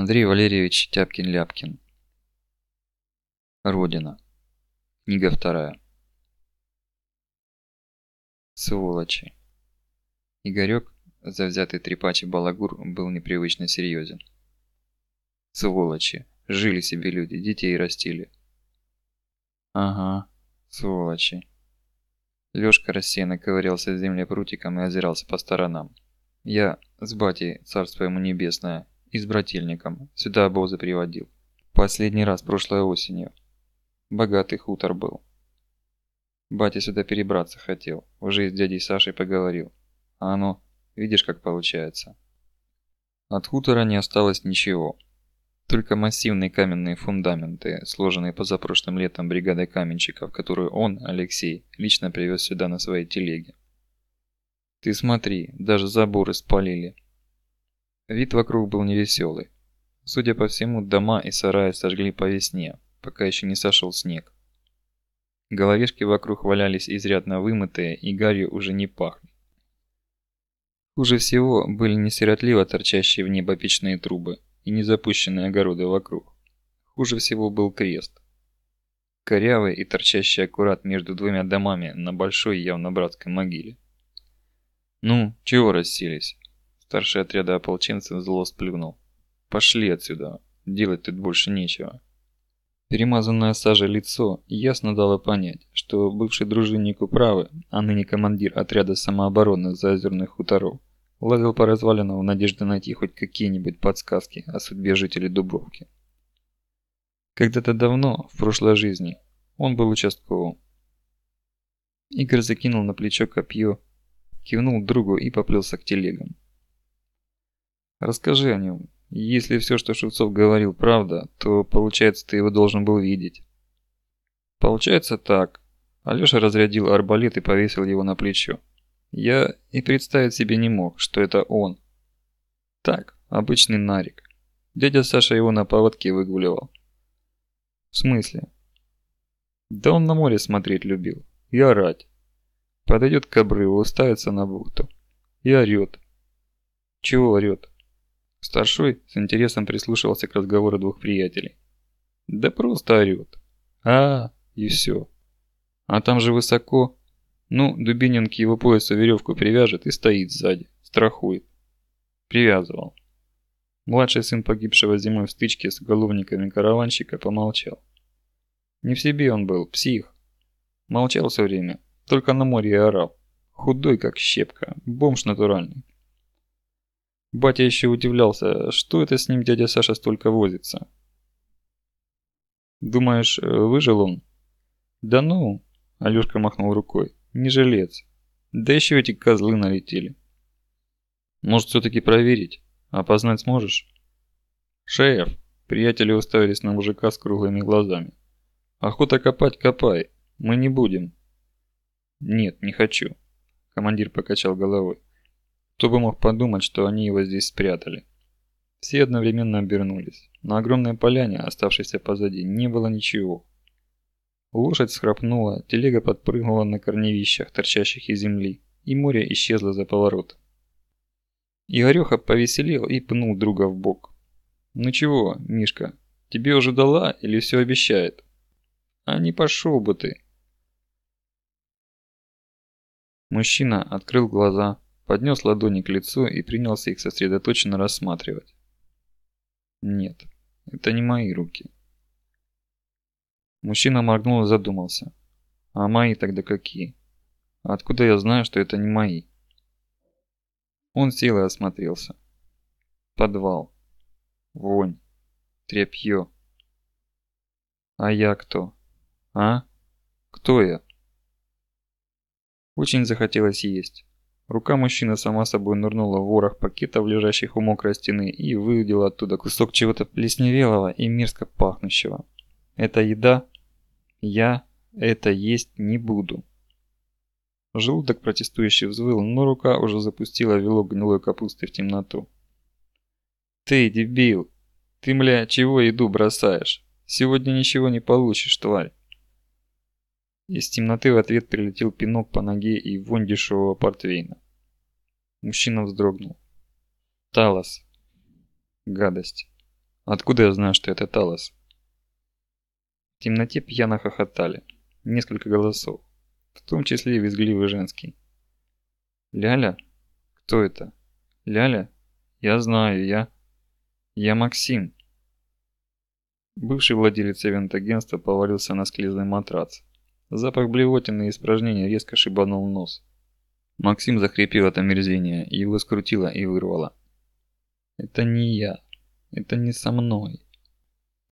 Андрей Валерьевич Тяпкин-Ляпкин. Родина. Книга вторая. Сволочи. Игорек, завзятый трепач и балагур, был непривычно серьезен. Сволочи. Жили себе люди, детей растили. Ага, сволочи. Лёшка рассеянно ковырялся в земле прутиком и озирался по сторонам. Я с батей, царство ему небесное, и с брательником. Сюда обозы приводил. Последний раз прошлой осенью. Богатый хутор был. Батя сюда перебраться хотел. Уже с дядей Сашей поговорил. А оно, видишь, как получается. От хутора не осталось ничего. Только массивные каменные фундаменты, сложенные позапрошлым летом бригадой каменщиков, которую он, Алексей, лично привез сюда на своей телеге. Ты смотри, даже заборы спалили. Вид вокруг был невеселый. Судя по всему, дома и сараи сожгли по весне, пока еще не сошел снег. Головешки вокруг валялись изрядно вымытые, и гарью уже не пахли. Хуже всего были несиротливо торчащие в небо печные трубы и незапущенные огороды вокруг. Хуже всего был крест. Корявый и торчащий аккурат между двумя домами на большой явно братской могиле. «Ну, чего расселись?» Старший отряда ополченцев зло сплюнул. «Пошли отсюда, делать тут больше нечего». Перемазанное сажей лицо ясно дало понять, что бывший дружинник управы, а ныне командир отряда самообороны заозерных хуторов, лазил по развалинам в надежде найти хоть какие-нибудь подсказки о судьбе жителей Дубровки. Когда-то давно, в прошлой жизни, он был участковым. Игорь закинул на плечо копье, кивнул другу и поплелся к телегам. Расскажи о нем. Если все, что Шевцов говорил, правда, то, получается, ты его должен был видеть. Получается так. Алёша разрядил арбалет и повесил его на плечо. Я и представить себе не мог, что это он. Так, обычный нарик. Дядя Саша его на поводке выгуливал. В смысле? Да он на море смотреть любил. И орать. Подойдет к обрыву, уставится на бухту. И орет. Чего орет? Старшой с интересом прислушивался к разговору двух приятелей. Да просто орет. А, и все. А там же высоко. Ну, Дубинин к его поясу веревку привяжет и стоит сзади, страхует. Привязывал. Младший сын погибшего зимой в стычке с уголовниками караванщика помолчал. Не в себе он был, псих. Молчал все время, только на море и орал. Худой, как щепка, бомж натуральный. Батя еще удивлялся, что это с ним дядя Саша столько возится. «Думаешь, э, выжил он?» «Да ну!» – Алёшка махнул рукой. «Не жилец. Да еще эти козлы налетели». «Может, все-таки проверить? Опознать сможешь?» «Шеф!» – приятели уставились на мужика с круглыми глазами. «Охота копать – копай. Мы не будем». «Нет, не хочу», – командир покачал головой. Кто бы мог подумать, что они его здесь спрятали. Все одновременно обернулись. На огромной поляне, оставшейся позади, не было ничего. Лошадь схрапнула, телега подпрыгнула на корневищах, торчащих из земли, и море исчезло за поворотом. Игореха повеселел и пнул друга в бок. «Ну чего, Мишка, тебе уже дала или все обещает?» «А не пошел бы ты!» Мужчина открыл глаза, поднес ладони к лицу и принялся их сосредоточенно рассматривать. Нет, это не мои руки. Мужчина моргнул и задумался. А мои тогда какие? Откуда я знаю, что это не мои? Он сел и осмотрелся. Подвал. Вонь. Тряпье. А я кто? А? Кто я? Очень захотелось есть. Рука мужчины сама собой нырнула в ворох пакетов, лежащих у мокрой стены, и выудила оттуда кусок чего-то плесневелого и мерзко пахнущего. Это еда? Я это есть не буду. Желудок протестующий взвыл, но рука уже запустила вилок гнилой капусты в темноту. «Ты, дебил! Ты, мля, чего еду бросаешь? Сегодня ничего не получишь, тварь!» Из темноты в ответ прилетел пинок по ноге и вонь дешевого портвейна. Мужчина вздрогнул. Талос. Гадость. Откуда я знаю, что это Талос? В темноте пьяно хохотали. Несколько голосов. В том числе и визгливый женский. Ляля? Кто это? Ляля? Я знаю, я... Я Максим. Бывший владелец ивент-агентства повалился на склизный матрац. Запах блевотины и испражнения резко шибанул нос. Максим захрипел от омерзения, его скрутило и вырвало. «Это не я. Это не со мной.